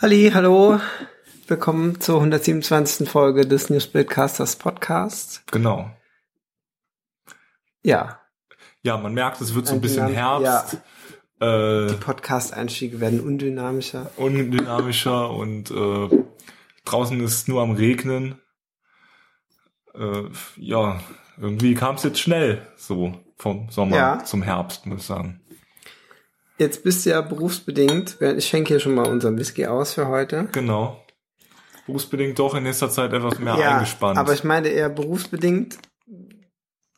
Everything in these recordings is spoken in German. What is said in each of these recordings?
Halli, hallo. Willkommen zur 127. Folge des Newsbildcasters Podcast. Genau. Ja. Ja, man merkt, es wird so ein bisschen Herbst. Äh, Die Podcast-Einstiege werden undynamischer. undynamischer und äh, draußen ist nur am Regnen. Äh, ja, irgendwie kam es jetzt schnell so vom Sommer Ja. zum Herbst, muss ich sagen. Jetzt bist du ja berufsbedingt. Ich schenke hier schon mal unseren Whisky aus für heute. Genau. Berufsbedingt doch in nächster Zeit etwas mehr ja, eingespannt. aber ich meine eher berufsbedingt.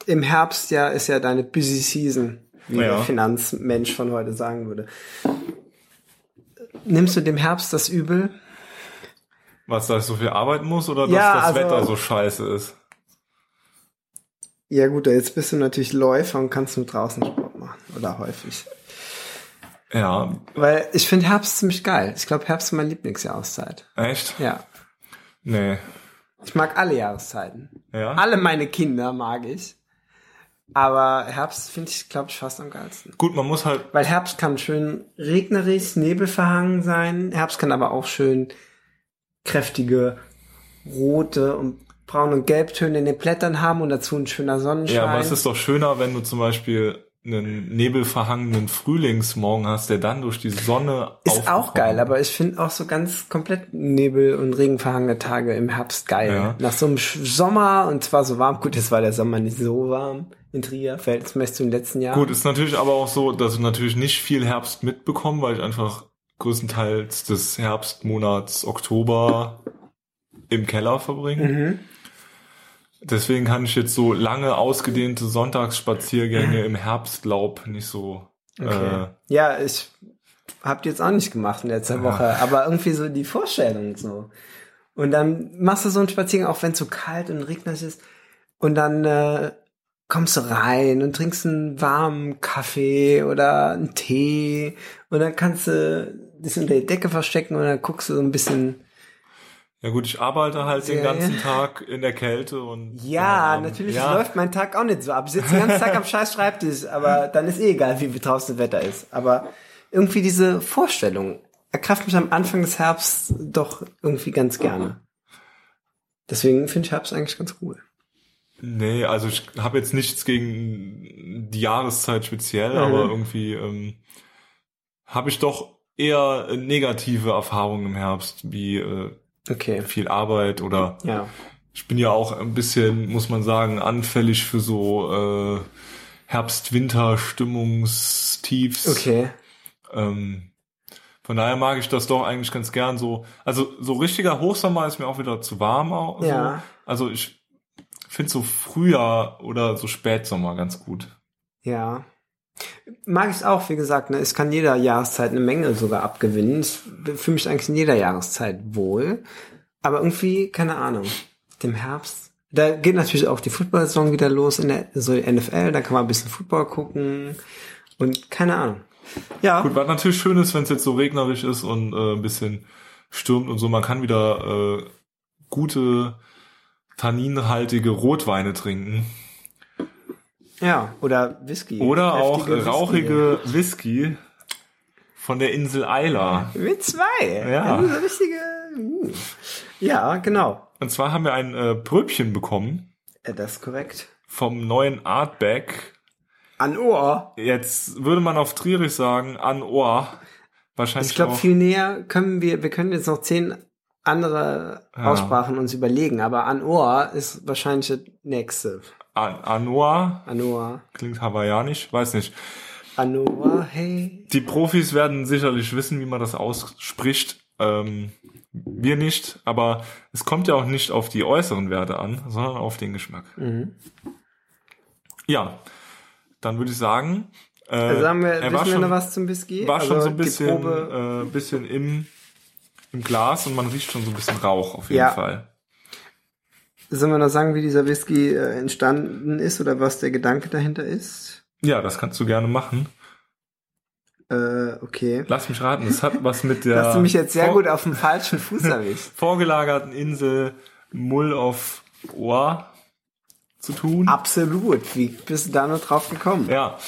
Im Herbst ja ist ja deine busy season, wie Ja. der Finanzmensch von heute sagen würde. Nimmst du dem Herbst das übel? Was, dass ich so viel arbeiten muss oder dass Ja, das also- Wetter so scheiße ist? Ja gut, jetzt bist du natürlich Läufer und kannst nur draußen Sport machen. Oder häufig. Ja, Weil ich finde Herbst ziemlich geil. Ich glaube, Herbst ist meine Lieblingsjahreszeit. echt? Ja. Nee. Ich mag alle Jahreszeiten. Ja? Alle meine Kinder mag ich. Aber Herbst finde ich, glaube ich, fast am geilsten. Gut, man muss halt Weil Herbst kann schön regnerisch, nebelverhangen sein. Herbst kann aber auch schön kräftige rote und braun und gelbtöne in den Blättern haben und dazu ein schöner Sonnenschein. Ja, aber es ist doch schöner, wenn du zum Beispiel einen nebelverhangenen Frühlingsmorgen hast, der dann durch die Sonne Ist auch geil, aber ich finde auch so ganz komplett Nebel- und regenverhangene Tage im Herbst geil. Ja. Nach so einem Sch- Sommer und zwar so warm. Gut, jetzt war der Sommer nicht so warm in Trier, verhältnismäßig zu den letzten Jahren. Gut, ist natürlich aber auch so, dass ich natürlich nicht viel Herbst mitbekomme, weil ich einfach größtenteils des Herbstmonats Oktober im Keller verbringe. Mhm. Deswegen kann ich jetzt so lange ausgedehnte Sonntagsspaziergänge im Herbstlaub nicht so. Okay. Äh, ja, ich hab die jetzt auch nicht gemacht in letzter Woche, aber irgendwie so die Vorstellung so. Und dann machst du so einen Spaziergang, auch wenn es so kalt und regnerisch ist. Und dann äh, kommst du rein und trinkst einen warmen Kaffee oder einen Tee. Und dann kannst du dich unter die Decke verstecken und dann guckst du so ein bisschen. Ja gut, ich arbeite halt den ganzen. Tag in der Kälte und Ja, ähm, natürlich ja, läuft mein Tag auch nicht so ab. Ich sitze den ganzen Tag am scheiß Schreibtisch, aber dann ist eh egal, wie draußen das Wetter ist. Aber irgendwie diese Vorstellung erkraft mich am Anfang des Herbsts doch irgendwie ganz gerne. Deswegen finde ich Herbst eigentlich ganz cool. Nee, also ich habe jetzt nichts gegen die Jahreszeit speziell, Mhm. aber irgendwie ähm, habe ich doch eher negative Erfahrungen im Herbst, wie äh, Okay. viel Arbeit oder Ja. ich bin ja auch ein bisschen, muss man sagen, anfällig für so äh, Herbst-Winter-Stimmungstiefs. Okay. Ähm, von daher mag ich das doch eigentlich ganz gern so. Also so richtiger Hochsommer ist mir auch wieder zu warm. Auch, so. Ja. Also ich finde so Frühjahr oder so Spätsommer ganz gut. Ja. Mag ich auch, wie gesagt, ne, es kann jeder Jahreszeit eine Menge sogar abgewinnen. Ich fühle mich eigentlich in jeder Jahreszeit wohl. Aber irgendwie, keine Ahnung, dem Herbst. Da geht natürlich auch die Football-Saison wieder los in der so NFL, da kann man ein bisschen Football gucken und keine Ahnung. Ja, Gut, was natürlich schön ist, wenn es jetzt so regnerisch ist und äh, ein bisschen stürmt und so, man kann wieder äh, gute tanninhaltige Rotweine trinken. Ja, oder Whisky. Oder auch Whisky. rauchige Whisky von der Insel Isla. Mit zwei. Ja. Eine richtige. uh. Ja, genau. Und zwar haben wir ein äh, Pröbchen bekommen Ja, das ist korrekt. vom neuen Artback. An Ohr. Jetzt würde man auf Trierisch sagen, an Ohr. Wahrscheinlich Ich glaube, viel näher können wir, wir können jetzt noch zehn andere Ja. Aussprachen uns überlegen, aber an Ohr ist wahrscheinlich das nächste. An, an Ohr. An Ohr. Klingt hawaiianisch, weiß nicht. An Ohr, hey. Die Profis werden sicherlich wissen, wie man das ausspricht. Ähm, wir nicht, aber es kommt ja auch nicht auf die äußeren Werte an, sondern auf den Geschmack. Mhm. Ja, dann würde ich sagen, äh, Also haben wir, er war schon, noch was zum Whisky? war schon Also so ein die bisschen, äh, bisschen im, im Glas und man riecht schon so ein bisschen Rauch auf jeden Ja. Fall. Sollen wir noch sagen, wie dieser Whisky äh, entstanden ist oder was der Gedanke dahinter ist? Ja, das kannst du gerne machen. Äh, okay. Lass mich raten, es hat was mit der hast du mich jetzt sehr gut auf dem falschen Fuß erwischt. vorgelagerten Insel Mull of Ohr zu tun. Absolut. Wie bist du da nur drauf gekommen? Ja.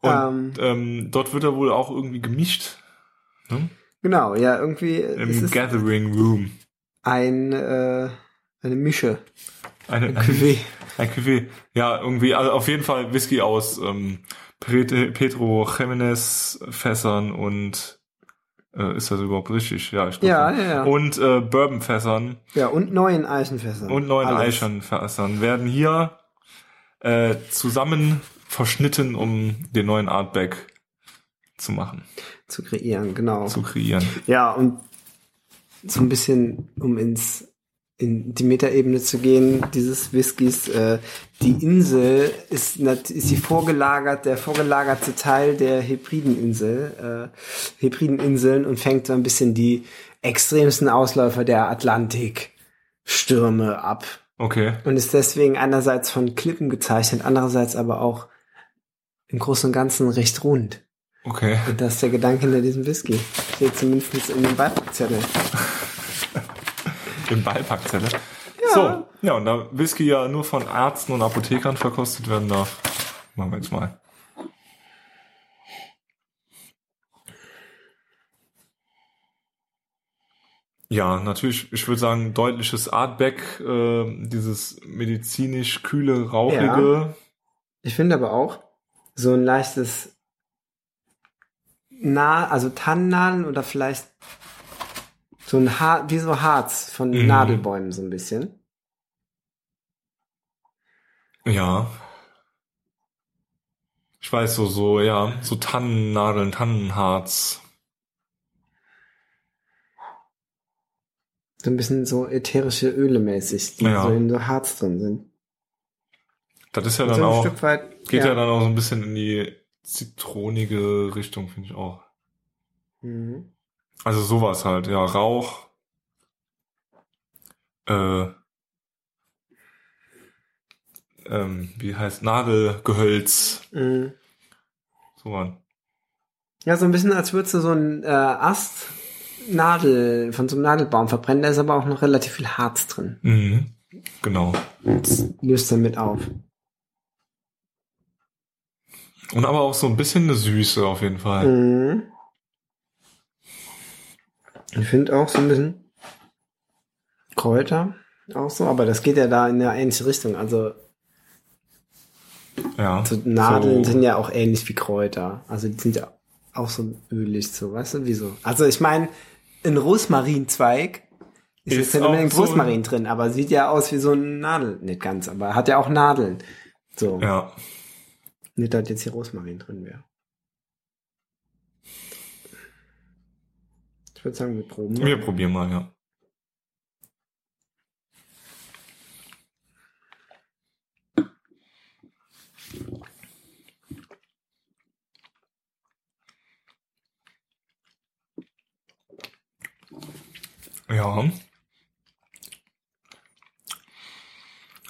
Und ähm, dort wird er wohl auch irgendwie gemischt. Ne? Genau, ja, irgendwie Im ist es Gathering Room. ein, äh, eine Mische. Eine, Ein Cuvée. Ein Cuvée. Ja, irgendwie, also auf jeden Fall Whisky aus ähm, Petro Jimenez Fässern und äh, ist das überhaupt richtig? Ja, ich glaub Ja, ja, ja. Und äh, Bourbon Fässern Ja, und neuen Eichenfässern. und neuen Alles. Eichernfässern werden hier äh, zusammen verschnitten, um den neuen Artback zu machen, Zu kreieren, genau. zu kreieren. Ja, und so ein bisschen, um ins in die Metaebene zu gehen, dieses Whiskys, äh, die Insel ist, ist die vorgelagert, der vorgelagerte Teil der Hebrideninsel, äh, Hebrideninseln und fängt so ein bisschen die extremsten Ausläufer der Atlantikstürme ab. Okay. Und ist deswegen einerseits von Klippen gezeichnet, andererseits aber auch im Großen und Ganzen recht rund. Okay. Und das ist der Gedanke hinter diesem Whisky. Steht zumindest in dem Beipackzettel. Im Beipackzettel. So, ja, und da Whisky ja nur von Ärzten und Apothekern verkostet werden darf, machen wir jetzt mal. Ja, natürlich, ich würde sagen, deutliches Artback, äh, dieses medizinisch kühle, rauchige. Ich finde aber auch so ein leichtes Na, also Tannennadeln oder vielleicht so ein Har wie so Harz von Mhm. Nadelbäumen so ein bisschen. Ja. Ich weiß so, so, ja, so Tannennadeln, Tannenharz. So ein bisschen so ätherische Öle mäßig, die Ja. so in so Harz drin sind. Das ist ja Und dann so auch, Stück weit. geht ja. dann auch so ein bisschen in die zitronige Richtung, finde ich auch. Mhm. Also sowas halt, ja, Rauch, äh, ähm, wie heißt Nadelgehölz, Mhm. sowas. Ja, so ein bisschen, als würdest du so ein äh, Ast Nadel, von so einem Nadelbaum verbrennen, da ist aber auch noch relativ viel Harz drin. Mhm. Genau. Das löst dann mit auf. Und aber auch so ein bisschen eine Süße auf jeden Fall. Mhm. Ich finde auch so ein bisschen Kräuter auch so, aber das geht ja da in eine ähnliche Richtung. Also Ja. so Nadeln So- sind ja auch ähnlich wie Kräuter. Also die sind ja auch so ölig, so, weißt du, wieso? Also ich meine, ein Rosmarinzweig ist, Ist jetzt nicht unbedingt so Rosmarin drin, aber sieht ja aus wie so ein Nadel, nicht ganz, aber hat ja auch Nadeln. So, Ja. nicht, dass jetzt hier Rosmarin drin wäre. Ich würde sagen, wir proben. mal. Wir probieren mal, ja. Ja.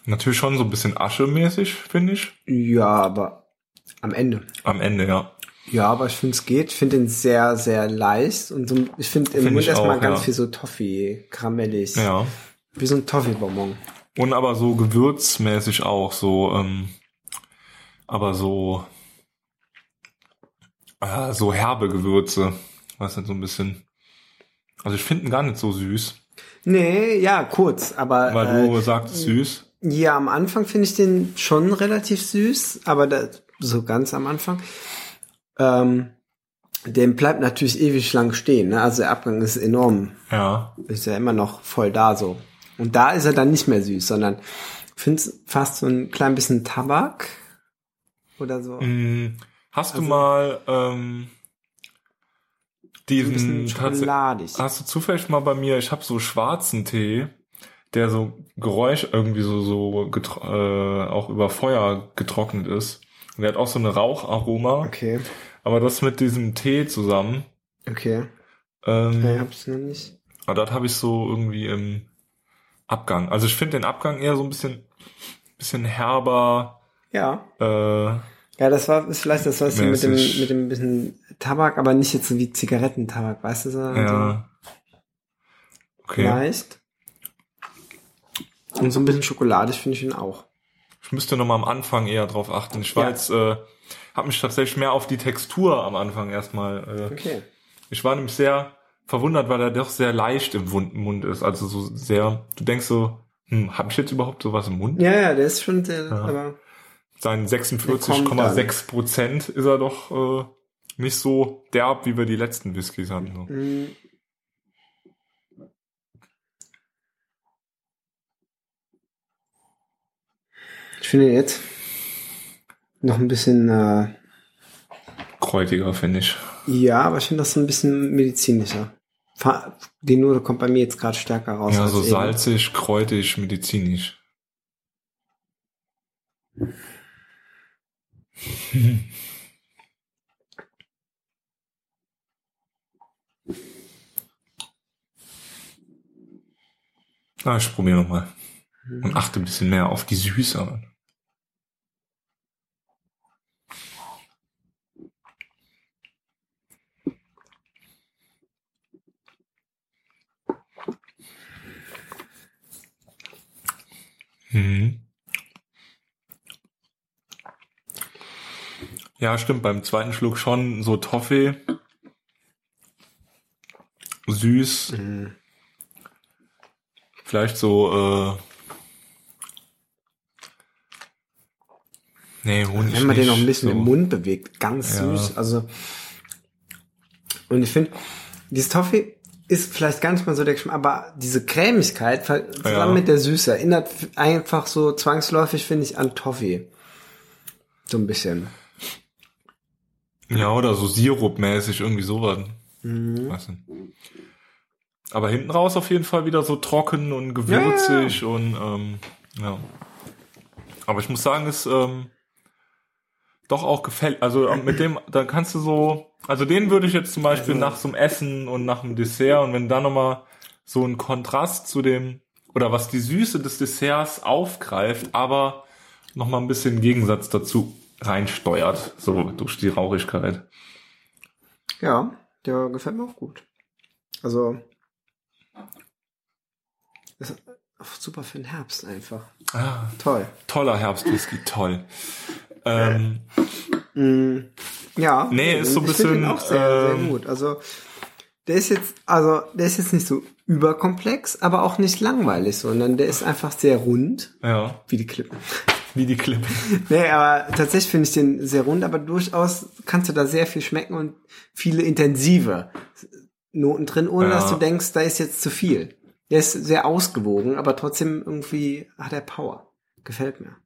Natürlich schon so ein bisschen aschemäßig, finde ich. Ja, aber am Ende. Am Ende, ja. Ja, aber ich finde es geht. Ich finde ihn sehr, sehr leicht und so, ich finde im Find Mund ich erstmal ganz ja. viel so Toffee, karamellig. Ja. Wie so ein Toffee-Bonbon. Und aber so gewürzmäßig auch, so, ähm, aber so, äh, so herbe Gewürze. Was denn so ein bisschen. Also ich finde ihn gar nicht so süß. Nee, ja, kurz, aber Weil äh, du sagst süß. ja, am Anfang finde ich den schon relativ süß, aber da, so ganz am Anfang. Ähm, dem bleibt natürlich ewig lang stehen. Ne? Also der Abgang ist enorm. Ja. Ist ja immer noch voll da so. Und da ist er dann nicht mehr süß, sondern find's fast so ein klein bisschen Tabak oder so. Mm, Hast du Also- mal ähm, diesen schokoladig. Hast du zufällig mal bei mir, ich habe so schwarzen Tee, der so Geräusch irgendwie so so äh, auch über Feuer getrocknet ist. Und der hat auch so eine Raucharoma. Okay, Aber das mit diesem Tee zusammen, okay. ähm, Nee, hab's noch nicht. aber das habe ich so irgendwie im Abgang. Also ich finde den Abgang eher so ein bisschen, bisschen herber. Ja. Äh, Ja, das war ist vielleicht das was mit dem mit dem bisschen Tabak, aber nicht jetzt so wie Zigarettentabak, weißt du so? ja. Okay. leicht. Und so ein bisschen schokoladig finde ich ihn auch. Ich müsste noch mal am Anfang eher drauf achten. Ich war Ja. jetzt, äh, habe mich tatsächlich mehr auf die Textur am Anfang erstmal. Äh, Okay. ich war nämlich sehr verwundert, weil er doch sehr leicht im Mund ist. Also so sehr, du denkst so, hm, habe ich jetzt überhaupt sowas im Mund? Ja, ja, der ist schon sehr, Ja. aber Seinen Der 46,6 Prozent ist er doch äh, nicht so derb, wie wir die letzten Whiskys hatten. So. Ich finde jetzt noch ein bisschen, äh, Kräutiger, finde ich. ja, aber ich finde das ein bisschen medizinischer. Die Note kommt bei mir jetzt gerade stärker raus. Ja, so eben. salzig, kräutig, medizinisch. Na, ich probiere nochmal. Und achte ein bisschen mehr auf die Süße. Mhm. Ja, stimmt, beim zweiten Schluck schon so Toffee. Süß. Mhm. Vielleicht so, äh, nee, Honig Wenn man den noch ein bisschen so. im Mund bewegt, ganz Ja. süß. Also und ich finde, dieses Toffee ist vielleicht gar nicht mal so der Geschmack, aber diese Cremigkeit zusammen Ja. mit der Süße erinnert einfach so zwangsläufig, finde ich, an Toffee. So ein bisschen. Ja, oder so Sirupmäßig, irgendwie sowas. Mhm. Weiß nicht. Aber hinten raus auf jeden Fall wieder so trocken und gewürzig und ähm, ja. Aber ich muss sagen, es ähm, doch auch gefällt. Also mit dem, da kannst du so, also den würde ich jetzt zum Beispiel Also- nach so einem Essen und nach dem Dessert und wenn da nochmal so ein Kontrast zu dem, oder was die Süße des Desserts aufgreift, aber nochmal ein bisschen Gegensatz dazu reinsteuert, so durch die Rauchigkeit. Ja, der gefällt mir auch gut. Also ist super für den Herbst einfach. Ah, Toll. toller Herbstwhisky, toll. Ähm, Mm, ja. Nee, ist so ein ich bisschen, auch sehr, ähm, sehr gut. Also der ist jetzt, also der ist jetzt nicht so überkomplex, aber auch nicht langweilig, sondern der ist einfach sehr rund, ja, wie die Klippen. wie die Klippe. Nee, aber tatsächlich finde ich den sehr rund, aber durchaus kannst du da sehr viel schmecken und viele intensive Noten drin, ohne Ja. dass du denkst, da ist jetzt zu viel. Der ist sehr ausgewogen, aber trotzdem irgendwie hat er Power. Gefällt mir.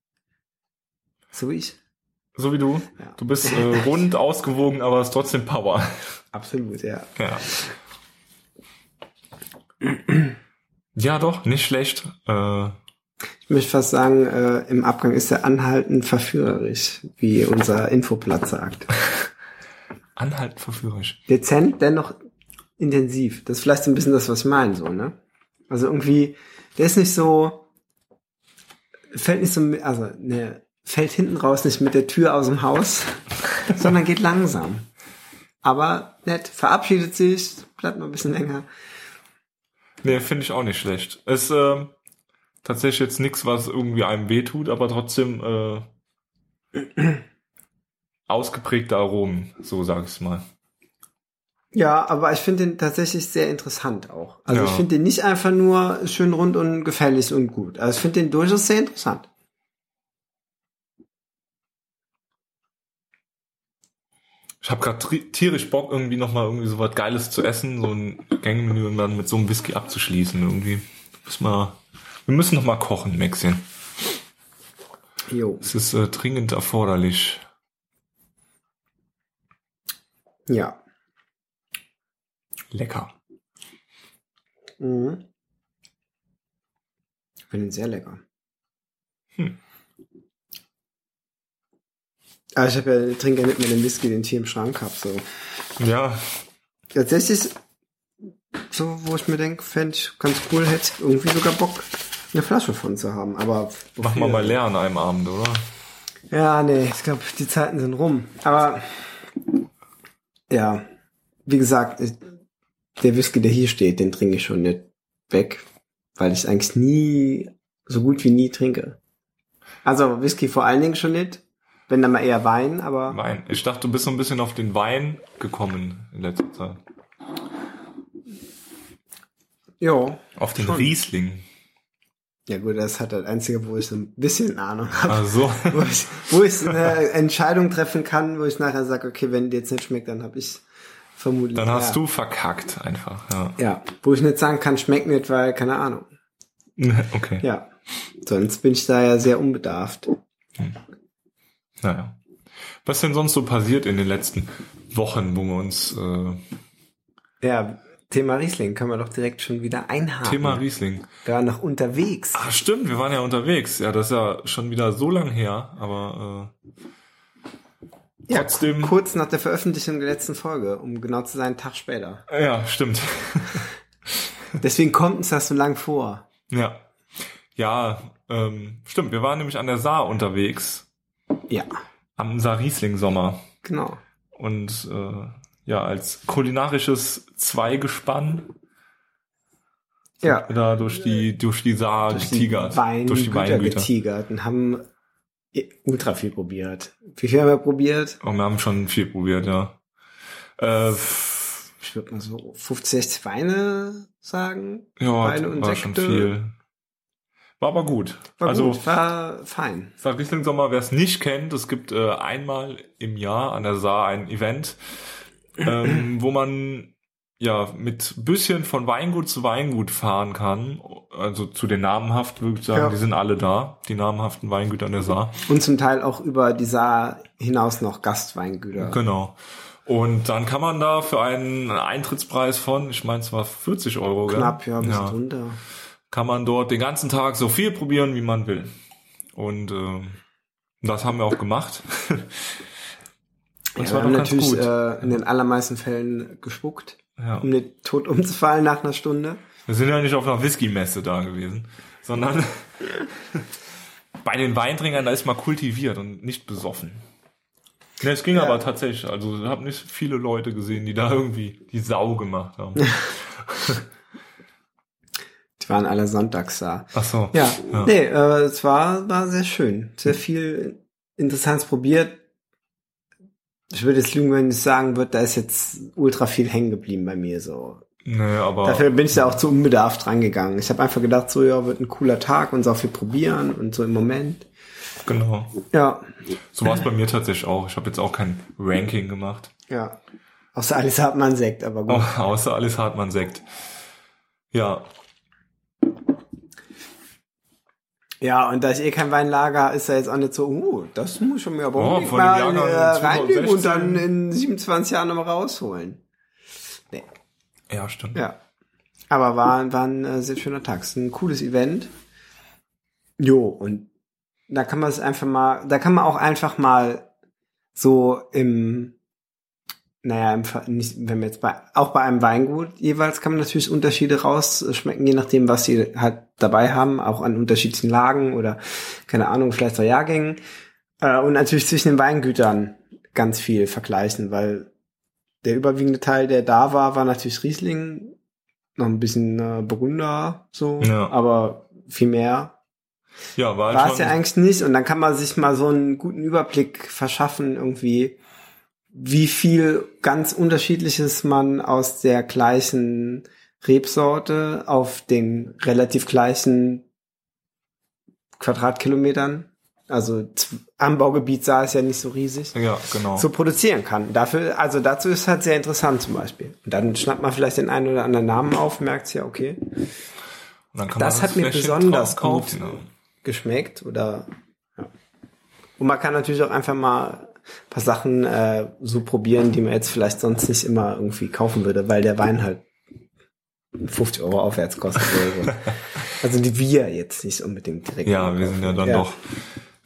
So wie ich. So wie du. Ja. Du bist äh, rund, ausgewogen, aber hast trotzdem Power. Absolut, ja. Ja. Ja, doch, nicht schlecht. Äh, Ich möchte fast sagen, äh, im Abgang ist er anhaltend verführerisch, wie unser Infoblatt sagt. anhaltend verführerisch. Dezent, dennoch intensiv. Das ist vielleicht so ein bisschen das, was ich meine, so, ne? Also irgendwie, der ist nicht so, fällt nicht so, also, ne, fällt hinten raus nicht mit der Tür aus dem Haus, sondern geht langsam. Aber nett, verabschiedet sich, bleibt mal ein bisschen länger. Nee, finde ich auch nicht schlecht. Ist ähm, tatsächlich jetzt nichts, was irgendwie einem wehtut, aber trotzdem äh, ausgeprägte Aromen, so sag ich mal. Ja, aber ich finde den tatsächlich sehr interessant auch. Also Ja. ich finde den nicht einfach nur schön rund und gefällig und gut. Also ich finde den durchaus sehr interessant. Ich habe gerade tierisch Bock, irgendwie nochmal irgendwie so was Geiles zu essen, so ein Gängemenü und dann mit so einem Whisky abzuschließen. Irgendwie. Muss mal, wir müssen noch mal kochen, Maxchen. Jo. Es ist äh, dringend erforderlich. Ja. Lecker. Mhm. Ich finde ihn sehr lecker. Hm. Aber ich habe ja, trinke ja nicht mehr den Whisky, den ich hier im Schrank habe. So. Ja, Tatsächlich, so, wo ich mir denke, fände ich ganz cool, hätte irgendwie sogar Bock, eine Flasche von zu haben. Aber machen wir wofür? mal leer an einem Abend, oder? Ja, nee, ich glaube, die Zeiten sind rum. Aber ja, wie gesagt, der Whisky, der hier steht, den trinke ich schon nicht weg, weil ich eigentlich nie, so gut wie nie trinke. Also Whisky vor allen Dingen schon nicht, wenn dann mal eher Wein, aber Wein. Ich dachte, du bist so ein bisschen auf den Wein gekommen in letzter Zeit. Jo. Auf den Schon. Riesling. Ja gut, das hat das Einzige, wo ich so ein bisschen Ahnung habe. Also, Wo ich, wo ich eine Entscheidung treffen kann, wo ich nachher sage, okay, wenn dir jetzt nicht schmeckt, dann habe ich vermutlich. dann hast ja. du verkackt einfach. Ja. Ja, wo ich nicht sagen kann, schmeckt nicht, weil, keine Ahnung. Okay. Ja. Sonst bin ich da ja sehr unbedarft. Naja. Was denn sonst so passiert in den letzten Wochen, wo wir uns äh, Ja, Thema Riesling können wir doch direkt schon wieder einhaken. Thema Riesling. Wir waren noch unterwegs. Ah, stimmt, wir waren ja unterwegs. Ja, das ist ja schon wieder so lang her, aber ja, trotzdem- kurz nach der Veröffentlichung der letzten Folge, um genau zu sein, einen Tag später. äh, ja, stimmt. Deswegen kommt uns das so lang vor. ja. Ja, ähm, stimmt, wir waren nämlich an der Saar unterwegs, Ja, am Saar Riesling Sommer. genau. Und äh, ja, als kulinarisches Zweigespann Ja. da durch die, durch die Saar Durch getigert. die Weingüter, durch die Weingüter. getigert und haben ultra viel probiert. Wie viel haben wir probiert? Und wir haben schon viel probiert, ja. Äh, Ich würde mal so 50, 60 Weine sagen. ja, Weine und war schon Sekte. viel. War aber gut. War also, gut, war fein. Saar Riesling Sommer, wer es nicht kennt, es gibt äh, einmal im Jahr an der Saar ein Event, ähm, wo man ja mit bisschen von Weingut zu Weingut fahren kann. Also zu den namenhaft, würde ich sagen, Ja. die sind alle da, die namenhaften Weingüter an der Saar. Und zum Teil auch über die Saar hinaus noch Gastweingüter. Genau. Und dann kann man da für einen Eintrittspreis von, ich meine, es war 40 Euro, gell? Knapp, ja, ein bisschen ja. drunter. Kann man dort den ganzen Tag so viel probieren, wie man will. Und ähm, das haben wir auch gemacht. Und Ja, wir war haben natürlich äh, in den allermeisten Fällen gespuckt, ja. um nicht tot umzufallen nach einer Stunde. Wir sind ja nicht auf einer Whisky-Messe da gewesen, sondern bei den Weintrinkern, da ist mal kultiviert und nicht besoffen. Ne, es ging Ja. aber tatsächlich. Also ich habe nicht viele Leute gesehen, die da irgendwie die Sau gemacht haben. Die waren alle sonntags da. Ach so. Ja, Ja. nee, äh, es war, war sehr schön. Sehr viel Interessantes probiert. Ich würde jetzt lügen, wenn ich sagen würde, da ist jetzt ultra viel hängen geblieben bei mir so. Nee, aber Dafür bin ich da auch zu unbedarft rangegangen. Ich habe einfach gedacht, so ja, wird ein cooler Tag und so viel probieren und so im Moment. genau. Ja, So war es bei mir tatsächlich auch. Ich habe jetzt auch kein Ranking gemacht. ja. Außer alles hat man Sekt, aber gut. Oh, außer alles Hartmann Sekt. Ja, Ja, und da ich eh kein Weinlager, ist er jetzt auch nicht so, uh, das muss ich mir aber Oh, unbedingt dem mal äh, reinnehmen 2016. und dann in 27 Jahren nochmal rausholen. Nee. ja, stimmt. Ja. Aber war, war ein äh, sehr schöner Tag. Ist ein cooles Event. Jo, und da kann man es einfach mal, da kann man auch einfach mal so im, naja, im, wenn wir jetzt bei, auch bei einem Weingut jeweils kann man natürlich Unterschiede rausschmecken, je nachdem, was sie halt dabei haben, auch an unterschiedlichen Lagen oder, keine Ahnung, vielleicht auch Jahrgängen. Äh, und natürlich zwischen den Weingütern ganz viel vergleichen, weil der überwiegende Teil, der da war, war natürlich Riesling, noch ein bisschen äh, Burgunder, so, Ja. aber viel mehr Ja, war, es ja eigentlich nicht. Und dann kann man sich mal so einen guten Überblick verschaffen, irgendwie, wie viel ganz unterschiedliches man aus der gleichen Rebsorte auf den relativ gleichen Quadratkilometern, also Anbaugebiet sah es ja nicht so riesig, ja, genau. so produzieren kann. Dafür, also dazu ist halt sehr interessant zum Beispiel. Und dann schnappt man vielleicht den einen oder anderen Namen auf, merkt ja, okay, das hat mir besonders gut kaufen, ne? geschmeckt oder ja. Und man kann natürlich auch einfach mal paar Sachen äh, so probieren, die man jetzt vielleicht sonst nicht immer irgendwie kaufen würde, weil der Wein halt 50 Euro aufwärts kostet oder so. Also die wir jetzt nicht unbedingt direkt. Ja, wir sind ja dann Ja. doch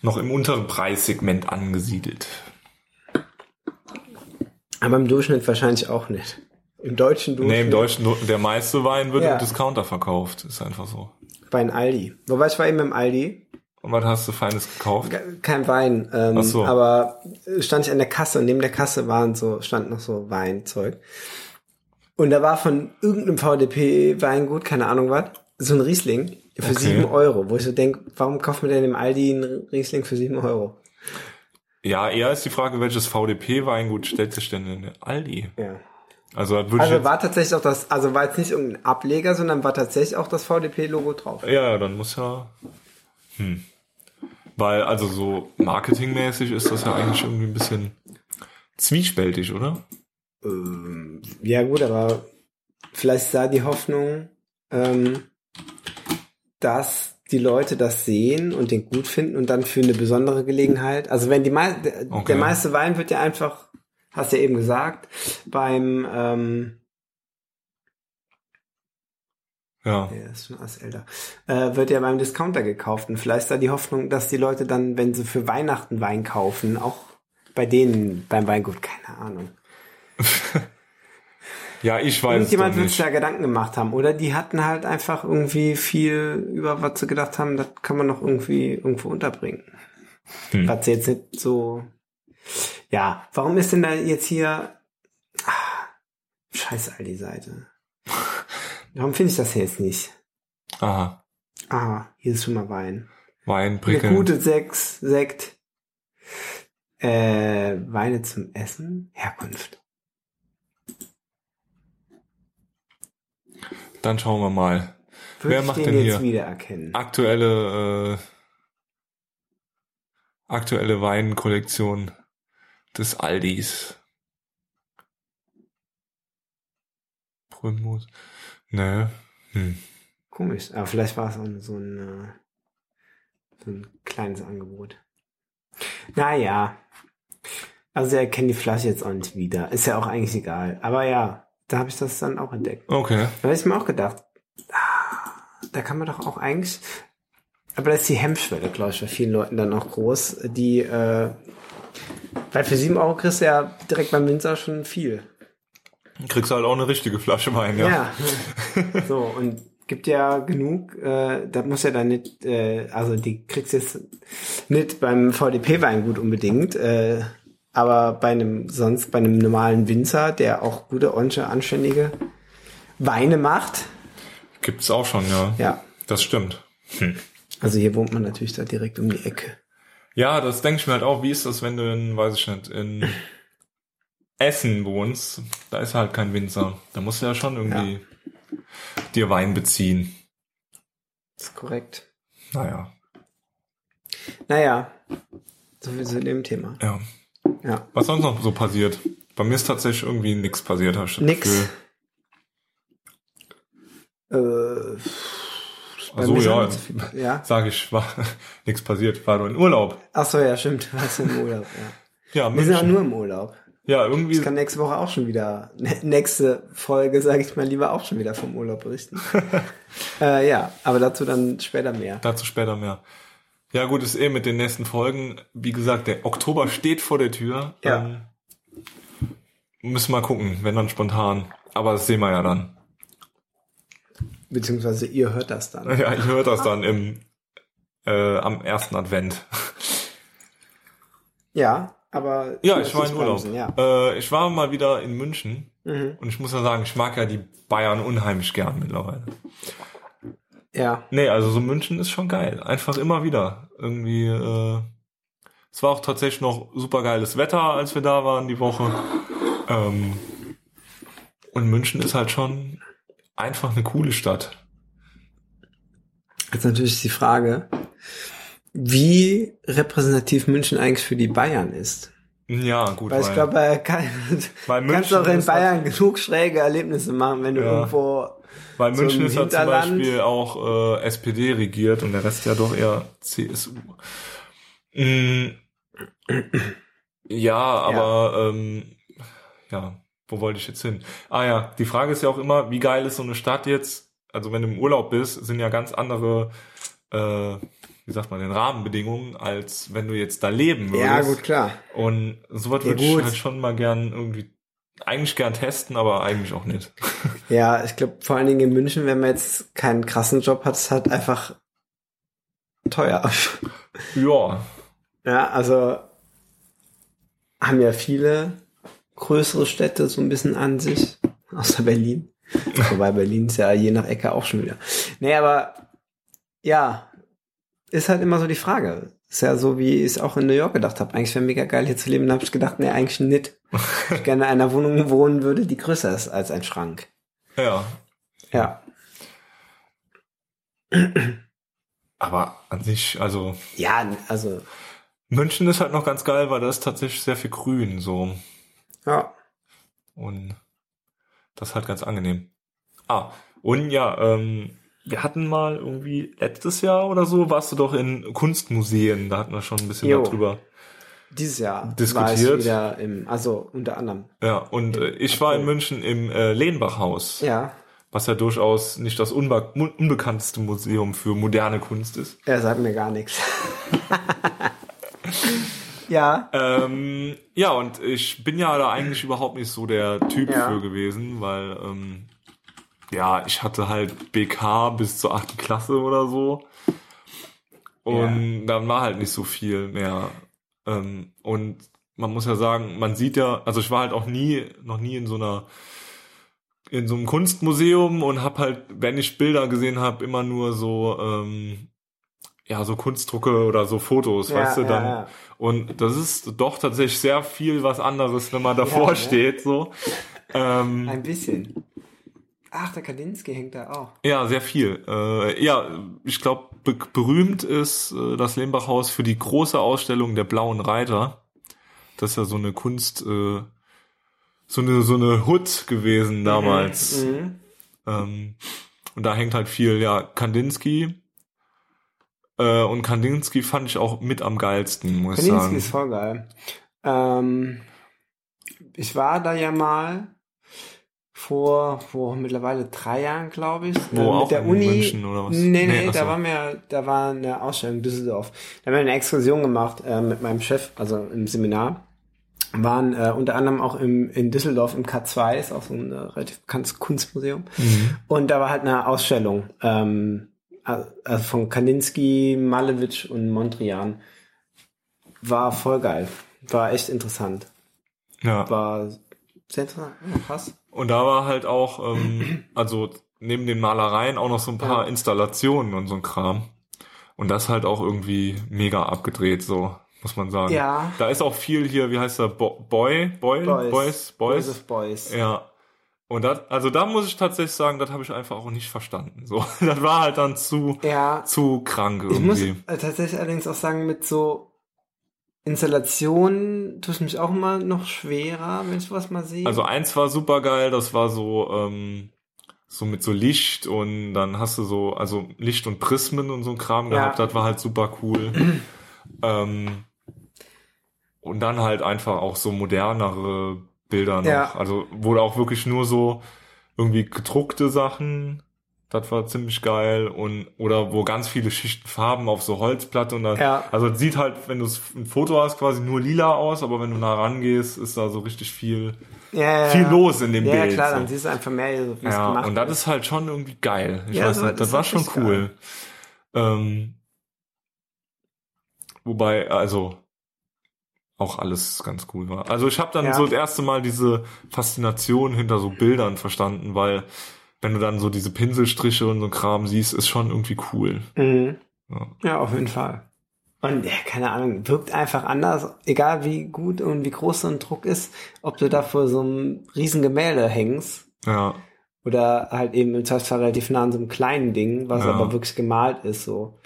noch im unteren Preissegment angesiedelt. Aber im Durchschnitt wahrscheinlich auch nicht. Im deutschen Durchschnitt. Nee, im Deutschen, der meiste Wein wird Ja. im Discounter verkauft. Ist einfach so. Bei einem Aldi. Wobei ich war eben im Aldi. Und was hast du Feines gekauft? Ge- Kein Wein. Ähm, Ach so. Aber äh, stand ich an der Kasse und neben der Kasse waren so, stand noch so Weinzeug. Und da war von irgendeinem VDP-Weingut, keine Ahnung was, so ein Riesling für Okay. sieben Euro, wo ich so denk, warum kauft man denn im Aldi einen Riesling für sieben Euro? Ja, eher ist die Frage, welches VDP-Weingut stellt sich denn in Aldi? Ja. Also, Also war tatsächlich auch das, also war jetzt nicht irgendein Ableger, sondern war tatsächlich auch das VDP-Logo drauf. ja, dann muss ja. Hm. Weil, also so marketingmäßig ist das ja eigentlich irgendwie ein bisschen zwiespältig, oder? Ähm, ja gut, aber vielleicht sah die Hoffnung, ähm, dass die Leute das sehen und den gut finden und dann für eine besondere Gelegenheit. Also wenn die mei der, Okay. der meiste Wein wird ja einfach, hast du ja eben gesagt, beim ähm, Ja. Ja, ist schon was älter. Äh, wird ja beim Discounter gekauft. Und vielleicht ist da die Hoffnung, dass die Leute dann, wenn sie für Weihnachten Wein kaufen, auch bei denen beim Weingut, keine Ahnung. Ja, ich weiß Irgendjemand wird sich da Gedanken gemacht haben. Oder die hatten halt einfach irgendwie viel über was sie gedacht haben, das kann man noch irgendwie irgendwo unterbringen. Hm. Was sie jetzt nicht so. Ja, warum ist denn da jetzt hier. Ah, scheiße, all die Seite. Warum finde ich das jetzt nicht? Aha. Ah, hier ist schon mal Wein. Wein, Eine prickeln. gute Sechs, Sekt. Äh, Weine zum Essen? Herkunft. Dann schauen wir mal. Würde Wer ich macht den denn jetzt hier? wiedererkennen? Aktuelle, äh, aktuelle Weinkollektion des Aldis. Primus. Ne. Hm. Komisch. Aber vielleicht war es auch so ein, äh, so ein kleines Angebot. Naja. Also er kennt die Flasche jetzt auch nicht wieder. Ist ja auch eigentlich egal. Aber ja, da habe ich das dann auch entdeckt. Okay. Da habe ich mir auch gedacht, ah, da kann man doch auch eigentlich. Aber da ist die Hemmschwelle, glaube ich, bei vielen Leuten dann auch groß, die, äh, weil für sieben Euro kriegst du ja direkt beim Winzer schon viel. Kriegst halt auch eine richtige Flasche Wein, ja. Ja. so, und gibt ja genug, äh, da muss ja dann nicht, äh, also die kriegst du jetzt nicht beim VDP-Weingut unbedingt, äh, aber bei einem, sonst bei einem normalen Winzer, der auch gute, ordentliche, anständige Weine macht, Gibt's auch schon, ja. ja, Das stimmt. Hm. Also hier wohnt man natürlich da direkt um die Ecke. Ja, das denke ich mir halt auch. Wie ist das, wenn du in, weiß ich nicht, in Essen wohnst? Da ist halt kein Winzer. Da musst du ja schon irgendwie dir Wein beziehen. Das ist korrekt. Naja, Naja, so viel zu dem Thema. ja. Ja. Was sonst noch so passiert? Bei mir ist tatsächlich irgendwie nichts passiert. Ich das Nix. Äh, bei Ach so, mir ist auch ja. ja. Sag ich, war nichts passiert. War nur in Urlaub. Ach so, ja, stimmt. Du warst im Urlaub, ja. Ja, Wir sind auch nur im Urlaub. Ja, irgendwie. Ich kann nächste Woche auch schon wieder, ne- nächste Folge, sage ich mal lieber, auch schon wieder vom Urlaub berichten. äh, ja, aber dazu dann später mehr. Dazu später mehr. Ja, gut, ist eh mit den nächsten Folgen. Wie gesagt, der Oktober steht vor der Tür. Ja. Ähm, müssen wir mal gucken, wenn dann spontan. Aber das sehen wir ja dann. Beziehungsweise ihr hört das dann. Ja, ich höre das dann im äh, am ersten Advent. Ja, aber... Ja, ich war in Urlaub. Ja. Äh, ich war mal wieder in München Mhm. und ich muss ja sagen, ich mag ja die Bayern unheimlich gern mittlerweile. ja. Nee, also so München ist schon geil. Einfach immer wieder. Irgendwie, äh, es war auch tatsächlich noch super geiles Wetter, als wir da waren die Woche. Ähm, und München ist halt schon einfach eine coole Stadt. Jetzt natürlich die Frage, wie repräsentativ München eigentlich für die Bayern ist. Ja, gut. Weil ich glaube, äh, kann, weil kannst auch in ist halt- Bayern genug schräge Erlebnisse machen, wenn du Ja. irgendwo... Weil so München ist ja zum Hinterland. Beispiel auch äh, SPD regiert und der Rest ja doch eher CSU. Mm, ja, aber ähm, ja, wo wollte ich jetzt hin? Ah ja, die Frage ist ja auch immer, wie geil ist so eine Stadt jetzt? Also wenn du im Urlaub bist, sind ja ganz andere, äh, wie sagt man, den Rahmenbedingungen, als wenn du jetzt da leben würdest. Ja, gut, klar. Und sowas Ja, würde ich halt schon mal gern irgendwie, eigentlich gern testen, aber eigentlich auch nicht. Ja, ich glaube, vor allen Dingen in München, wenn man jetzt keinen krassen Job hat, ist halt einfach teuer. ja, Ja, also haben ja viele größere Städte so ein bisschen an sich, außer Berlin. Wobei Berlin ist ja je nach Ecke auch schon wieder. Nee, aber ja, ist halt immer so die Frage. Ist ja so, wie ich es auch in New York gedacht habe. Eigentlich wäre mega geil, hier zu leben. Dann habe ich gedacht, nee, eigentlich nicht. ich gerne in einer Wohnung wohnen würde, die größer ist als ein Schrank. Ja. Ja. Aber an sich, also Ja, also, München ist halt noch ganz geil, weil da ist tatsächlich sehr viel Grün so. ja. Und das ist halt ganz angenehm. Ah, und ja, ähm, wir hatten mal irgendwie letztes Jahr oder so, warst du doch in Kunstmuseen, da hatten wir schon ein bisschen Jo. darüber. Dieses Jahr war Diskutiert. ich wieder im, also unter anderem. Ja, und äh, ich war in München im äh, Lehnbachhaus, Ja. was ja durchaus nicht das unbe unbekannteste Museum für moderne Kunst ist. Er sagt mir gar nichts. ja. Ähm, ja, und ich bin ja da eigentlich überhaupt nicht so der Typ Ja. für gewesen, weil ähm, ja, ich hatte halt BK bis zur achten Klasse oder so. Und dann war halt nicht so viel mehr. Ähm, und man muss ja sagen, man sieht ja, also ich war halt auch nie, noch nie in so einer in so einem Kunstmuseum und hab halt, wenn ich Bilder gesehen habe, immer nur so ähm, ja so Kunstdrucke oder so Fotos, Ja, weißt du, dann ja. und das ist doch tatsächlich sehr viel was anderes, wenn man davor ne? steht, so. Ähm, Ein bisschen. Ach, der Kandinsky hängt da auch. ja, sehr viel. Äh, ja, ich glaube, be berühmt ist äh, das Lehmbachhaus für die große Ausstellung der Blauen Reiter. Das ist ja so eine Kunst, äh, so eine so eine Hood gewesen damals. Mhm. Ähm, und da hängt halt viel, ja, Kandinsky. Äh, und Kandinsky fand ich auch mit am geilsten, muss ich Kandinsky sagen. ist voll geil. Ähm, ich war da ja mal vor, vor mittlerweile drei Jahren, glaube ich. Wo, äh, auch mit der Uni. München oder was? Nee, nee, Nee, da so. war mir, da war eine Ausstellung in Düsseldorf. Da haben wir eine Exkursion gemacht äh, mit meinem Chef, also im Seminar. Waren äh, unter anderem auch im, in Düsseldorf im K2, ist auch so ein äh, relativ bekanntes Kunstmuseum. Mhm. Und da war halt eine Ausstellung ähm, also von Kandinsky, Malevich und Mondrian. War voll geil. War echt interessant. Ja. War interessant. Ja, krass. Und da war halt auch, ähm, also neben den Malereien auch noch so ein paar Ja. Installationen und so ein Kram. Und das halt auch irgendwie mega abgedreht, so, muss man sagen. Ja. Da ist auch viel hier, wie heißt der, Bo Boy, Boy, Boys, Boys, Boys of Boys. Ja. Und das, also da muss ich tatsächlich sagen, das habe ich einfach auch nicht verstanden. So, das war halt dann zu, Ja, zu krank ich muss irgendwie. tatsächlich allerdings auch sagen, mit so Installationen tue ich mich auch immer noch schwerer, wenn ich was mal sehe. Also eins war super geil, das war so, ähm, so mit so Licht und dann hast du so, also Licht und Prismen und so ein Kram Ja. gehabt, das war halt super cool. ähm, und dann halt einfach auch so modernere Bilder noch. Ja. Also wurde auch wirklich nur so irgendwie gedruckte Sachen. Das war ziemlich geil und oder wo ganz viele Schichten Farben auf so Holzplatte und dann, Ja. also es sieht halt, wenn du ein Foto hast, quasi nur lila aus, aber wenn du nah rangehst, ist da so richtig viel ja, ja, viel los in dem ja, Bild. Ja, klar, so. dann siehst du einfach mehr, so, wie es Ja, gemacht und das ist. ist halt schon irgendwie geil. Ich weiß so, nicht, das das war schon cool. Ähm, wobei, also auch alles ganz cool war. Also ich habe dann so das erste Mal diese Faszination hinter so Bildern verstanden, weil wenn du dann so diese Pinselstriche und so Kram siehst, ist schon irgendwie cool. Mhm. Ja. Ja, auf jeden Fall. Und ja, keine Ahnung, wirkt einfach anders, egal wie gut und wie groß so ein Druck ist, ob du da vor so einem riesen Gemälde hängst Ja, oder halt eben im Zweifelsfall relativ nah an so einem kleinen Ding, was Ja. aber wirklich gemalt ist, so.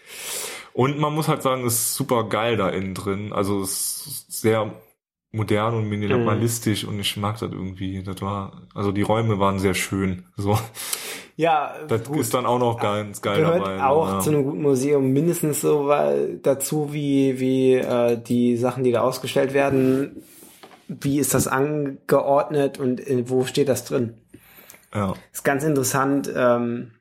Und man muss halt sagen, es ist super geil da innen drin. Also es ist sehr modern und minimalistisch und ich mag das irgendwie. Das war, also die Räume waren sehr schön. So, Ja, das gut. ist dann auch noch ganz geil gehört dabei. auch ja. zu einem guten Museum mindestens so weil, dazu, wie, wie äh, die Sachen, die da ausgestellt werden, wie ist das angeordnet und äh, wo steht das drin? ja. ist ganz interessant. Ähm,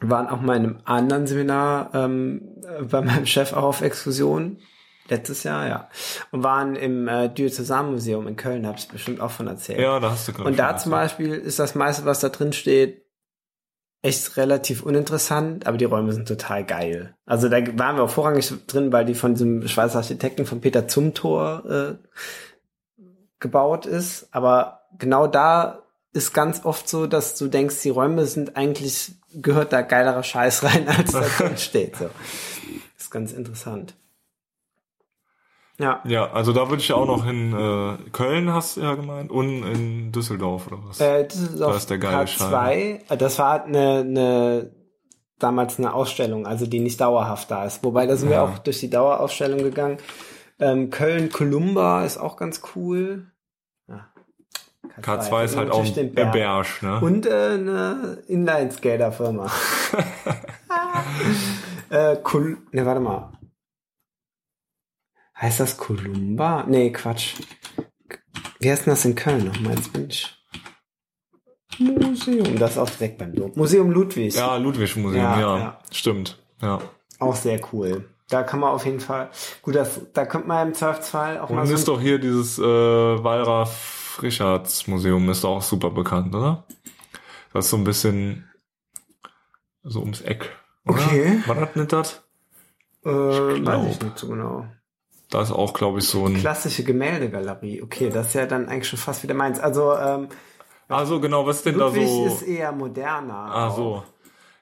waren auch mal in einem anderen Seminar ähm, äh, bei meinem Chef auch auf Exkursion. Letztes Jahr, ja. Und waren im äh, Diözesanmuseum in Köln, ich bestimmt auch von erzählt. ja, da hast du Und da zum. Beispiel ist das meiste, was da drin steht, echt relativ uninteressant, aber die Räume sind total geil. Also da waren wir auch vorrangig drin, weil die von diesem Schweizer Architekten von Peter Zumthor äh, gebaut ist. Aber genau da ist ganz oft so, dass du denkst, die Räume sind eigentlich, gehört da geilerer Scheiß rein, als da drin steht. So. ist ganz interessant. Ja. Ja, also da würde ich auch noch hin. Äh, Köln hast du ja gemeint und in Düsseldorf oder was? Äh, Düsseldorf Da ist der geile K2, äh, das war eine, eine damals eine Ausstellung, also die nicht dauerhaft da ist. Wobei da sind wir Ja. auch durch die Dauerausstellung gegangen. Ähm, Köln Columba ist auch ganz cool. Ja. K2 ist halt auch ein Berg. Berg, ne? Und äh, eine Inline-Skater-Firma. äh, Col ne, warte mal. Heißt das Columba? Nee, Quatsch. Wie heißt denn das in Köln nochmal? Jetzt bin ich. Museum, das ist auch direkt beim Dom. Museum Ludwig. ja, Ludwig Museum, Ja, ja, ja. Stimmt. Ja. Auch sehr cool. Da kann man auf jeden Fall. Gut, das, da könnte man im Zweifelsfall auch mal Und so. ist doch hier dieses äh, Wallraf Richards Museum ist auch super bekannt, oder? Das ist so ein bisschen so ums Eck. Oder? Okay. War das nicht das? äh, weiß glaub. ich nicht so genau. Da ist auch, glaube ich, so ein. Klassische Gemäldegalerie. Okay, das ist ja dann eigentlich schon fast wieder meins. Also, ähm, Ah, so genau, was ist denn da Ludwig so? ist eher moderner. Ah, auch. so.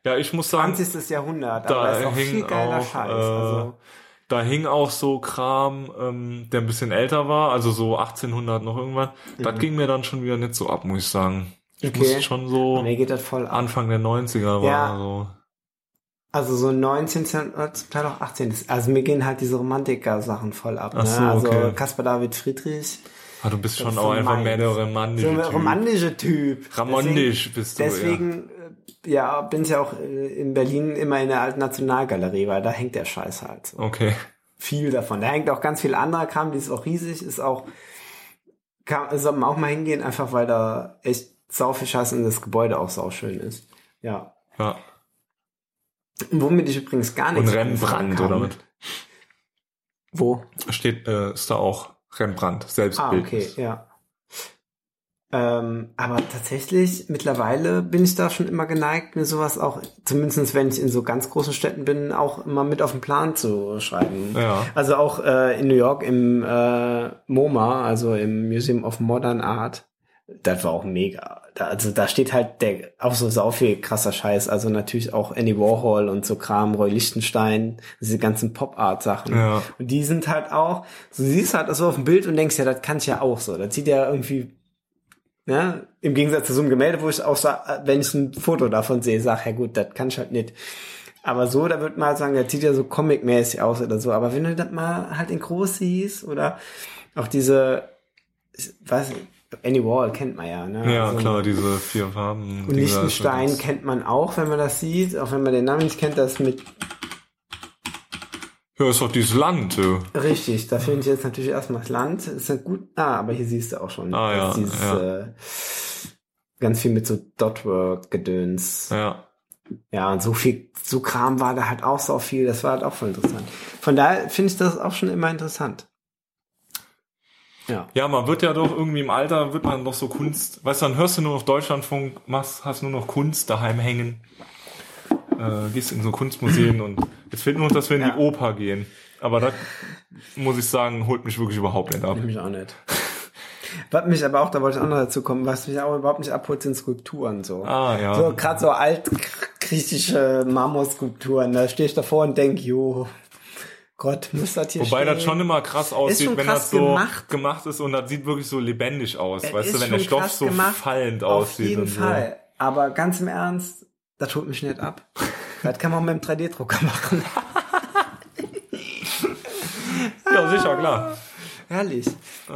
Ja, ich muss sagen, 20. Jahrhundert, Da aber da ist auch hing viel geiler auch, Scheiß. äh, also, da hing auch so Kram, ähm, der ein bisschen älter war, also so 1800 noch irgendwann. Das ging mir dann schon wieder nicht so ab, muss ich sagen. Ich Mhm. Okay. muss schon so mir geht das voll ab. Anfang der 90er war Ja. so. Also so 19. oder zum Teil auch 18. Also mir gehen halt diese Romantiker-Sachen voll ab. Ne? so, also okay. Caspar David Friedrich. Ah, du bist schon auch so einfach mehr der romantische ein Typ. romantischer Typ. Romantisch bist du, Deswegen, äh, ja, bin ich ja auch äh, in Berlin immer in der alten Nationalgalerie, weil da hängt der Scheiß halt. So. ja. Okay. Viel davon. Da hängt auch ganz viel anderer Kram, die ist auch riesig, ist auch, kann, soll man auch mal hingehen, einfach weil da echt sau viel Scheiß und das Gebäude auch sau schön ist. Ja. Ja. Und womit ich übrigens gar Und nichts Rembrandt, anfangen oder was? Wo? Steht, äh, ist da auch Rembrandt, Ah, Selbstbild. okay, ja. Ähm, aber tatsächlich, mittlerweile bin ich da schon immer geneigt, mir sowas auch, zumindest wenn ich in so ganz großen Städten bin, auch immer mit auf den Plan zu schreiben. Ja. Also auch äh, in New York im äh, MoMA, also im Museum of Modern Art, das war auch mega. Da, also da steht halt der auch so sau viel krasser Scheiß. Also natürlich auch Andy Warhol und so Kram, Roy Lichtenstein, diese ganzen Pop-Art-Sachen. Ja. Und die sind halt auch, du siehst halt so auf dem Bild und denkst, ja, das kann ich ja auch so. Das sieht ja irgendwie, ne, im Gegensatz zu so einem Gemälde, wo ich auch sag, wenn ich ein Foto davon sehe, sag, ja gut, das kann ich halt nicht. Aber so, da wird man halt sagen, das sieht ja so comic-mäßig aus oder so. Aber wenn du das mal halt in groß siehst oder auch diese, ich Andy Warhol kennt man ja, ne? Ja, Also- klar, diese vier Farben. Und ist. kennt man auch, wenn man das sieht, auch wenn man den Namen nicht kennt, das mit Ja, ist doch dieses Land. Ja. Richtig, da finde ich jetzt natürlich erstmal das Land. Ist ja gut. Ah, aber hier siehst du auch schon. Ah, ja, dieses, ja. Äh, ganz viel mit so Dotwork-Gedöns. ja. Ja, und so viel, so Kram war da halt auch so viel. Das war halt auch voll interessant. Von daher finde ich das auch schon immer interessant. Ja. Ja, man wird ja doch irgendwie im Alter, wird man doch so Kunst, weißt du, dann hörst du nur noch Deutschlandfunk, machst, hast nur noch Kunst daheim hängen, äh, gehst in so Kunstmuseen und jetzt fehlt nur noch, dass wir in Ja. die Oper gehen. Aber das, muss ich sagen, holt mich wirklich überhaupt nicht ab. Mich auch nicht. Was mich aber auch, da wollte ich auch noch dazu kommen, was mich auch überhaupt nicht abholt, sind Skulpturen so. Ah, ja. So gerade so altgriechische Marmorskulpturen, da stehe ich davor und denke, jo, Gott, muss das hier Wobei stehen? das schon immer krass aussieht, wenn krass das so gemacht. gemacht. ist und das sieht wirklich so lebendig aus, Es weißt du, wenn der Stoff so gemacht, fallend Auf aussieht jeden und so. Fall. Aber ganz im Ernst, das holt mich nicht ab. das kann man mit dem 3D-Drucker machen. Ja, sicher, klar. Herrlich.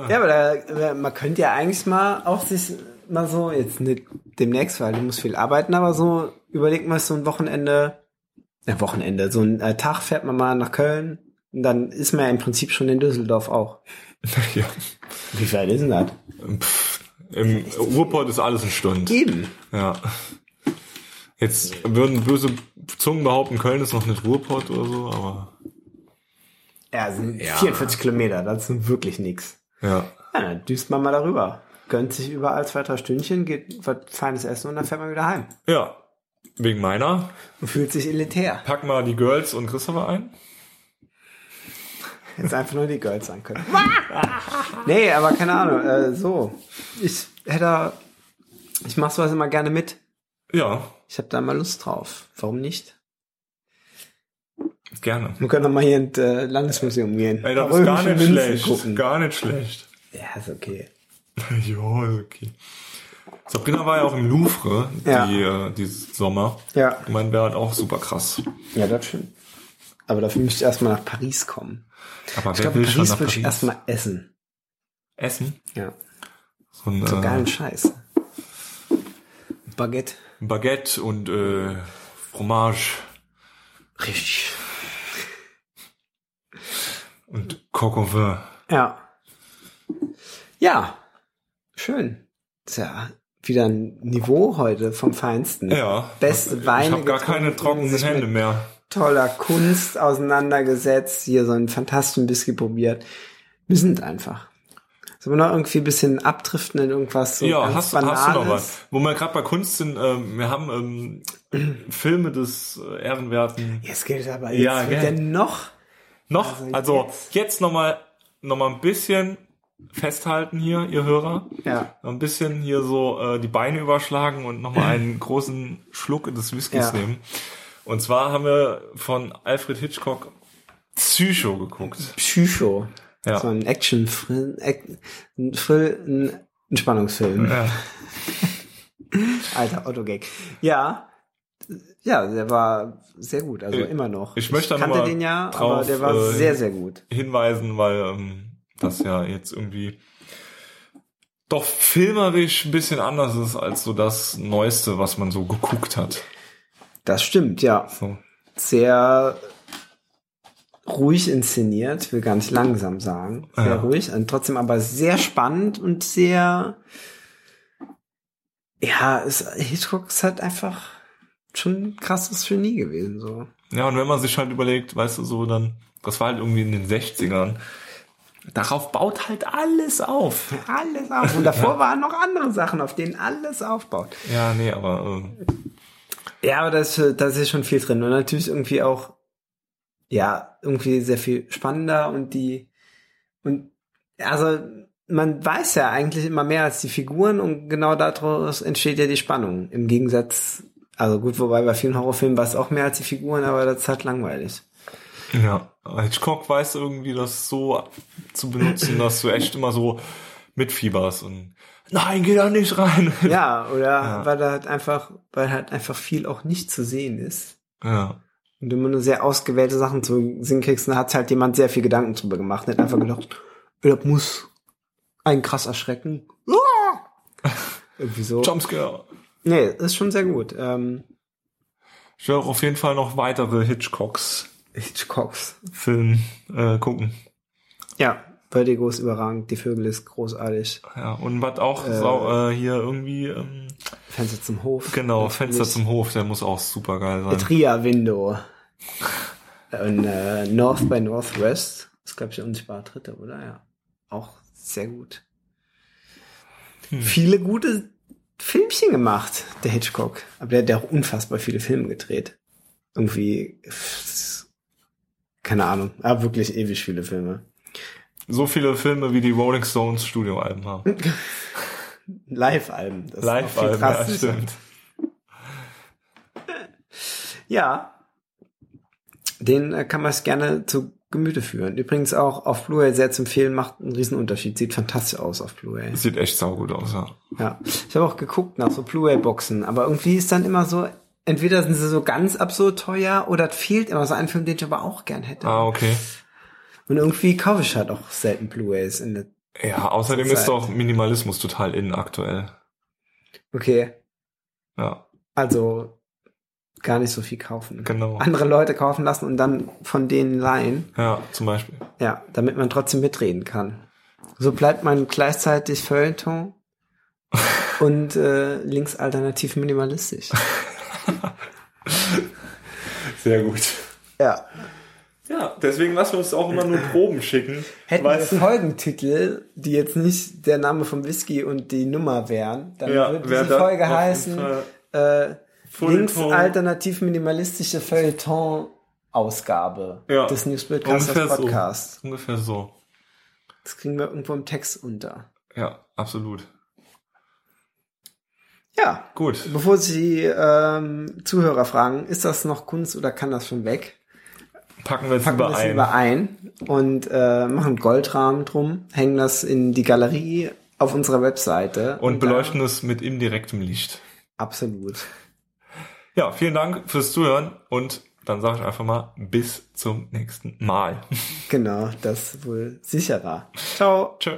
Ja, aber da, man könnte ja eigentlich mal auch sich mal so, jetzt nicht demnächst, weil du musst viel arbeiten, aber so, überleg mal so ein Wochenende, ja, Wochenende, so ein äh, Tag fährt man mal nach Köln dann ist man ja im Prinzip schon in Düsseldorf auch. ja. Wie weit ist denn das? Pff, Im Ruhrpott ist alles eine Stunde. Eben. Ja. Jetzt würden böse Zungen behaupten, Köln ist noch nicht Ruhrpott oder so, aber Ja, sind Ja. 44 Kilometer, das ist wirklich nix. ja. Ja, dann düst man mal darüber. Gönnt sich überall zwei, drei Stündchen, geht was Feines essen und dann fährt man wieder heim. Ja. Wegen meiner. Und fühlt sich elitär. Pack mal die Girls und Christopher ein. Jetzt einfach nur die Girls sein können. nee, aber keine Ahnung, äh, so. Ich hätte, ich mach sowas immer gerne mit. Ja. Ich habe da mal Lust drauf. Warum nicht? Gerne. Wir können doch mal hier ins äh, Landesmuseum gehen. Ey, das ist gar nicht Münzen schlecht. gucken. Gar nicht schlecht. Ja, ist okay. jo, ist okay. Sabrina war ja auch im Louvre Ja. die, äh, dieses Sommer. Ja. Ich meine, wäre halt auch super krass. Ja, das stimmt. Aber dafür müsste ich erstmal nach Paris kommen. Aber Ich glaube, Paris würde ich erstmal essen. Essen? Ja. So ein So äh, geilen Scheiß. Baguette. Baguette und äh, Fromage Richtig. und Coq au vin. Ja. Ja. Schön. Ist ja wieder ein Niveau heute vom Feinsten. Ja. Beste Ich Weine habe gar keine trockenen Hände mehr. Toller Kunst auseinandergesetzt. Hier so einen fantastischen Whisky probiert. Wir sind einfach. Sollen wir noch irgendwie ein bisschen abdriften in irgendwas so ja, hast, Banales? hast du noch was? Wo wir gerade bei Kunst sind, ähm, wir haben ähm, Filme des äh, ehrenwerten Jetzt gilt aber Ja, jetzt wird gell. denn noch. noch, Also also jetzt. jetzt nochmal noch mal ein bisschen festhalten hier, ihr Hörer. Ja. Ein bisschen hier so äh, die Beine überschlagen und nochmal einen großen Schluck des Whiskys Ja. nehmen. Und zwar haben wir von Alfred Hitchcock Psycho geguckt. Psycho. Ja. So ein Action, Ac- ein, Thrill- ein, Spannungsfilm. Ja. Alter Otto-Gag. Ja. Ja, der war sehr gut, also Ich- immer noch. ich möchte da kannte den ja, drauf, aber der war äh, sehr, sehr gut. hinweisen, weil ähm, das ja jetzt irgendwie doch filmerisch ein bisschen anders ist als so das Neueste, was man so geguckt hat. Das stimmt, ja. So. Sehr ruhig inszeniert, will gar nicht langsam sagen. Sehr Ja. ruhig und trotzdem aber sehr spannend und sehr, ja, es, Hitchcock ist halt einfach schon ein krasses Genie gewesen, so. Ja, und wenn man sich halt überlegt, weißt du, so dann, das war halt irgendwie in den 60ern. Darauf baut halt alles auf. Alles auf. Und davor waren noch andere Sachen, auf denen alles aufbaut. Ja, nee, aber äh, Ja, aber da ist, da ist schon viel drin. Und natürlich irgendwie auch, ja, irgendwie sehr viel spannender und die, und, also, man weiß ja eigentlich immer mehr als die Figuren und genau daraus entsteht ja die Spannung. Im Gegensatz, also gut, wobei bei vielen Horrorfilmen war es auch mehr als die Figuren, aber das ist halt langweilig. ja, Hitchcock weiß irgendwie das so zu benutzen, dass du echt immer so mitfieberst und nein, geh da nicht rein. Ja, oder Ja. weil da halt einfach, weil halt einfach viel auch nicht zu sehen ist. Ja. Und immer nur sehr ausgewählte Sachen zu sehen kriegst, dann hat halt jemand sehr viel Gedanken drüber gemacht. Nicht einfach gedacht, das muss einen krass erschrecken. Irgendwie so. Jumpscare. Nee, ist schon sehr gut. Ähm, Ich werde auch auf jeden Fall noch weitere Hitchcocks Hitchcocks. Film äh, gucken. Ja, Vertigo ist überragend, die Vögel ist großartig. Ja, und was auch sau, äh, hier irgendwie, ähm, Fenster zum Hof. genau. Fenster zum Hof, der muss auch super geil sein. Tria Window. Und äh, North by Northwest. ist, glaube ich, der unsichtbare Dritte, oder? Ja. Auch sehr gut. Hm. Viele gute Filmchen gemacht, der Hitchcock. Aber der hat ja auch unfassbar viele Filme gedreht. Irgendwie, keine Ahnung, aber wirklich ewig viele Filme. So viele Filme wie die Rolling Stones Studioalben haben. Live-Alben. Live-Alben, ja, stimmt. Ja. Den äh, kann man es gerne zu Gemüte führen. Übrigens auch auf Blu-ray sehr zu empfehlen, macht einen riesen Unterschied. Sieht fantastisch aus auf Blu-ray. Sieht echt saugut aus, ja. Ja. Ich habe auch geguckt nach so Blu-ray-Boxen, aber irgendwie ist dann immer so, entweder sind sie so ganz absurd teuer oder fehlt immer so ein Film, den ich aber auch gern hätte. Ah, okay. Und irgendwie kaufe ich halt auch selten Blu-rays in der Ja, außerdem Zur ist Zeit. doch Minimalismus total in aktuell. Okay, Ja, also gar nicht so viel kaufen. genau. Andere Leute kaufen lassen und dann von denen leihen. Ja, zum Beispiel. Ja, damit man trotzdem mitreden kann. So bleibt man gleichzeitig Feuilleton und äh, linksalternativ minimalistisch. Sehr gut. Ja. Ja, deswegen lassen wir uns auch immer nur Proben schicken. Hätten Weißt wir? Folgentitel, die jetzt nicht der Name vom Whisky und die Nummer wären, dann Ja, würde diese Folge heißen äh, Feuilleton. linksalternativ minimalistische Feuilleton Ausgabe Ja, des Newsbildcasters ungefähr so. Podcast. Ungefähr so. Das kriegen wir irgendwo im Text unter. Ja, absolut. Ja, Gut. Bevor Sie ähm, Zuhörer fragen, ist das noch Kunst oder kann das schon weg? Packen wir es packen wir lieber es ein. lieber ein und äh, machen Goldrahmen drum, hängen das in die Galerie auf unserer Webseite. und da- beleuchten es mit indirektem Licht. Absolut. Ja, vielen Dank fürs Zuhören und dann sage ich einfach mal bis zum nächsten Mal. Genau, das ist wohl sicherer. Ciao. Tschö.